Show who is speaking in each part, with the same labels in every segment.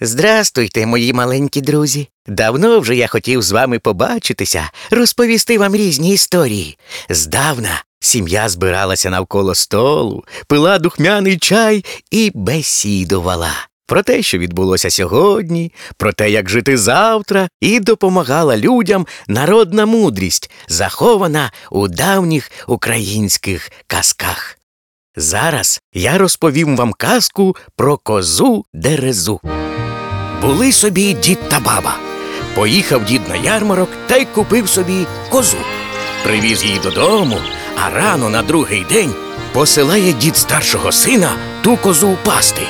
Speaker 1: Здрастуйте, мої маленькі друзі. Давно вже я хотів з вами побачитися, розповісти вам різні історії. Здавна сім'я збиралася навколо столу, пила духмяний чай і бесідувала. Про те, що відбулося сьогодні, про те, як жити завтра, і допомагала людям народна мудрість, захована у давніх українських казках. Зараз я розповім вам казку про козу дерезу. Були собі дід та баба. Поїхав дід на ярмарок та й купив собі козу. Привіз її додому, а рано на другий день посилає дід старшого сина ту козу пасти.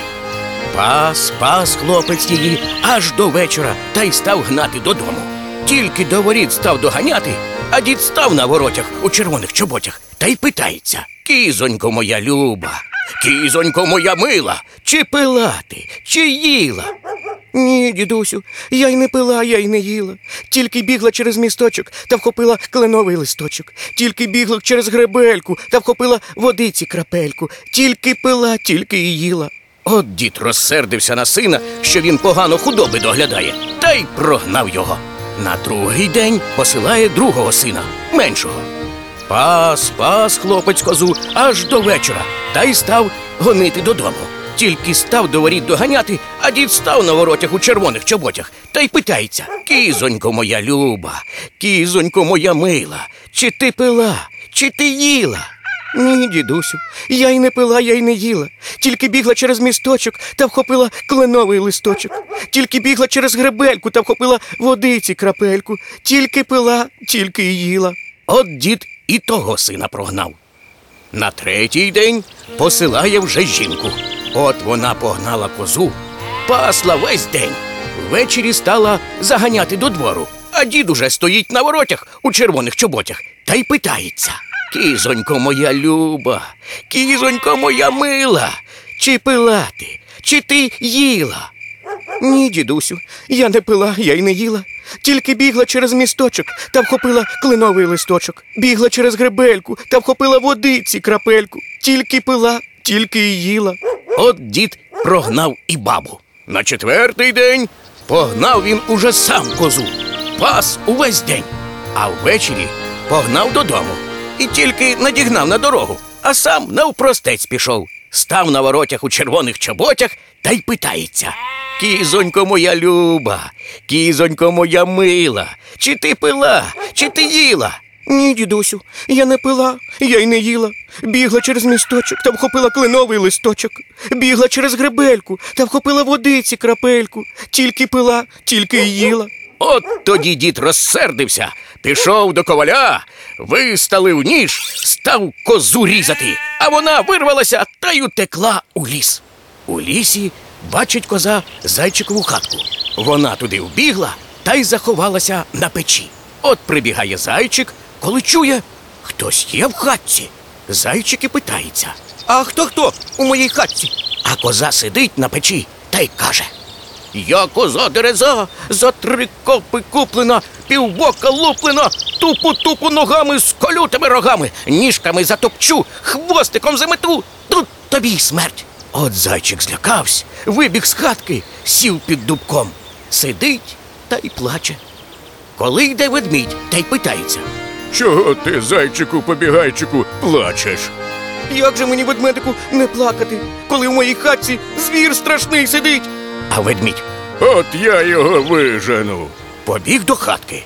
Speaker 1: Пас, пас хлопець її аж до вечора та й став гнати додому. Тільки до воріт став доганяти, а дід став на воротях у червоних чоботях та й питається Кізонько моя люба, кізонько моя мила, чи пила ти, чи їла?
Speaker 2: Ні, дідусю, я й не пила, я й не їла. Тільки бігла через місточок та вхопила кленовий листочок. Тільки бігла через гребельку та вхопила водиці крапельку. Тільки пила, тільки і їла.
Speaker 1: От дід розсердився на сина, що він погано худоби доглядає, та й прогнав його. На другий день посилає другого сина, меншого. Пас, пас хлопець козу аж до вечора, та й став гонити додому. Тільки став до воріт доганяти, а дід став на воротях у червоних чоботях та й питається Кізонько моя люба, кізонько моя мила, чи ти пила, чи ти їла?
Speaker 2: Ні, дідусю, я й не пила, я й не їла. Тільки бігла через місточок та вхопила кленовий листочок. Тільки бігла через гребельку та вхопила водиці крапельку. Тільки пила, тільки їла.
Speaker 1: От дід і того сина прогнав. На третій день посилає вже жінку. От вона погнала козу, пасла весь день. Ввечері стала заганяти до двору, а дід уже стоїть на воротях у червоних чоботях та й питається. Кізонько моя люба, кізонько моя мила, чи пила ти, чи ти їла?
Speaker 2: Ні, дідусю, я не пила, я й не їла. Тільки бігла через місточок та вхопила кленовий листочок. Бігла через гребельку та вхопила водиці крапельку. Тільки пила, тільки і їла.
Speaker 1: От дід прогнав і бабу. На четвертий день погнав він уже сам козу, пас увесь день, а ввечері погнав додому і тільки надігнав на дорогу, а сам навпростець пішов, став на воротях у червоних чоботях та й питається. Кізонько моя люба, кізонько моя мила, чи ти пила, чи ти їла?
Speaker 2: Ні, дідусю, я не пила, я й не їла. Бігла через місточок та вхопила кленовий листочок. Бігла через гребельку та вхопила водиці крапельку. Тільки пила, тільки й їла.
Speaker 1: От тоді дід розсердився, пішов до коваля, виставив ніж, став козу різати, а вона вирвалася та й утекла у ліс. У лісі бачить коза зайчикову хатку. Вона туди вбігла та й заховалася на печі. От прибігає зайчик, коли чує, хтось є в хатці. Зайчик і питається.
Speaker 2: А хто хто у моїй хатці?
Speaker 1: А коза сидить на печі та й каже. Я коза дереза, за три копи куплена, півбока луплена, тупу тупу ногами, сколю тебе рогами, ніжками затопчу, хвостиком замету, тут тобі й смерть. От зайчик злякався, вибіг з хатки, сів під дубком, сидить та й плаче. Коли йде ведмідь, та й питається.
Speaker 3: Чого ти, зайчику побігайчику, плачеш?
Speaker 2: Як же мені ведмедику не плакати, коли в моїй хатці звір страшний сидить?
Speaker 1: А ведмідь
Speaker 3: От я його вижену.
Speaker 1: побіг до хатки,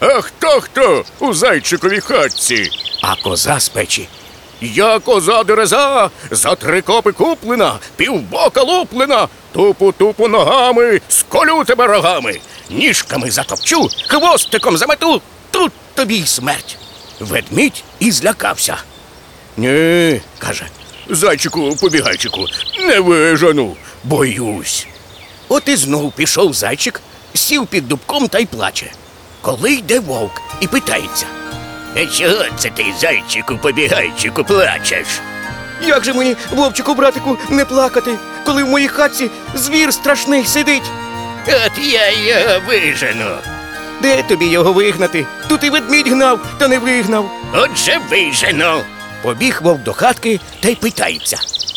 Speaker 3: А хто хто у зайчиковій хатці?
Speaker 1: а коза з печі. Я коза дереза, за три копи куплена, півбока луплена, тупу тупу ногами, сколю тебе рогами, ніжками затопчу, хвостиком замету, тут тобі й смерть. Ведмідь і злякався. Ні, каже,
Speaker 3: Зайчику побігайчику, не вижену.
Speaker 1: боюсь. От і знов пішов зайчик, сів під дубком та й плаче. Коли йде вовк і питається. «Е, Чого це ти, зайчику, побігайчику, плачеш?
Speaker 2: Як же мені, вовчику, братику, не плакати, коли в моїй хатці звір страшний сидить?
Speaker 1: От я його вижену.
Speaker 2: Де тобі його вигнати? Тут і ведмідь гнав, та не вигнав.
Speaker 1: Отже вижену. Побіг вовк до хатки та й питається.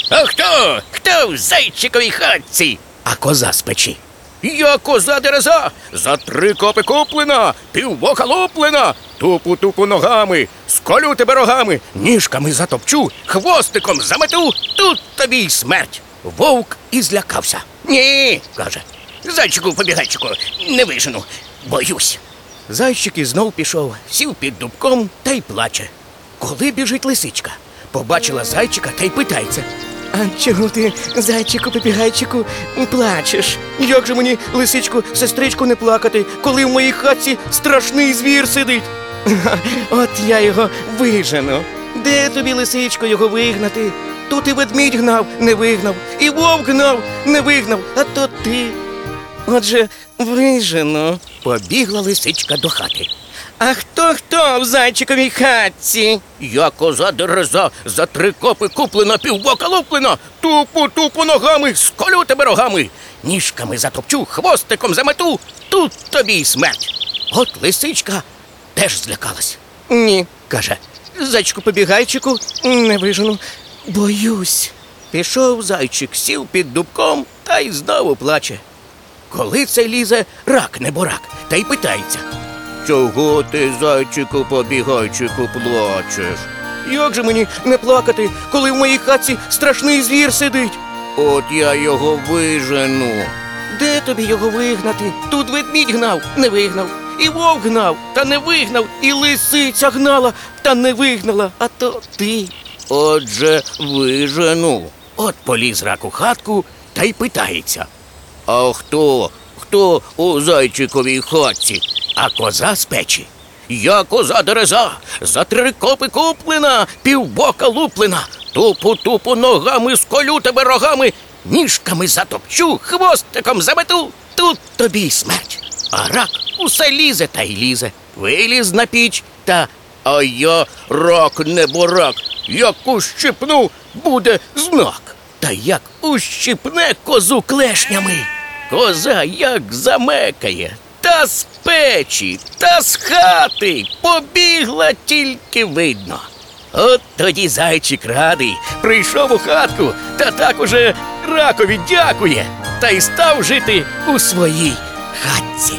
Speaker 1: А хто? Хто в зайчиковій хатці? А коза з печі.
Speaker 3: Я коза дереза, за три копи куплена, півбока луплена, тупу тупу ногами, сколю тебе рогами, ніжками затопчу, хвостиком замету, тут тобі й смерть. Вовк і злякався. Ні, каже. Зайчику побігайчику, не вижену, боюсь.
Speaker 2: Зайчик і знов пішов, сів під дубком та й плаче. Коли біжить лисичка, побачила зайчика та й питається. А чого ти, зайчику, попігайчику, плачеш? Як же мені, лисичку, сестричку, не плакати, коли в моїй хатці страшний звір сидить? От я його вижену. Де тобі, лисичко, його вигнати? Тут і ведмідь гнав, не вигнав, і вовк гнав, не вигнав, а то ти. Отже, вижену. Побігла лисичка до хати. А хто хто в зайчиковій хатці?
Speaker 3: Я коза дереза, за три копи куплена, півбока луплена, тупу тупу ногами, сколю тебе рогами, ніжками затопчу, хвостиком замету, тут тобі й смерть.
Speaker 2: От лисичка теж злякалась. Ні, каже, зайчику побігайчику, не вижену. Боюсь. Пішов зайчик, сів під дубком та й знову плаче. Коли це лізе рак неборак, та й питається.
Speaker 3: Чого ти, зайчику побігайчику, плачеш?
Speaker 2: Як же мені не плакати, коли в моїй хатці страшний звір сидить?
Speaker 3: От я його вижену.
Speaker 2: Де тобі його вигнати? Тут ведмідь гнав, не вигнав. І вовк гнав, та не вигнав, і лисиця гнала, та не вигнала, а то ти.
Speaker 3: Отже, вижену.
Speaker 2: От поліз рак у хатку та й питається.
Speaker 3: А хто? Хто у зайчиковій хатці?
Speaker 2: А коза з печі.
Speaker 3: Я коза дереза, за три копи куплена, півбока луплена, тупу тупу ногами сколю тебе рогами,
Speaker 2: Ніжками затопчу, хвостиком замету, тут тобі й смерть. А рак усе лізе та й лізе. Виліз на піч та
Speaker 3: а я рак не борак, як ущипну, буде знак.
Speaker 2: Та як ущипне козу клешнями. Коза як замекає, та з печі, та з хати побігла тільки видно. От тоді зайчик радий, прийшов у хатку, та так уже ракові дякує, та й став жити у своїй хатці.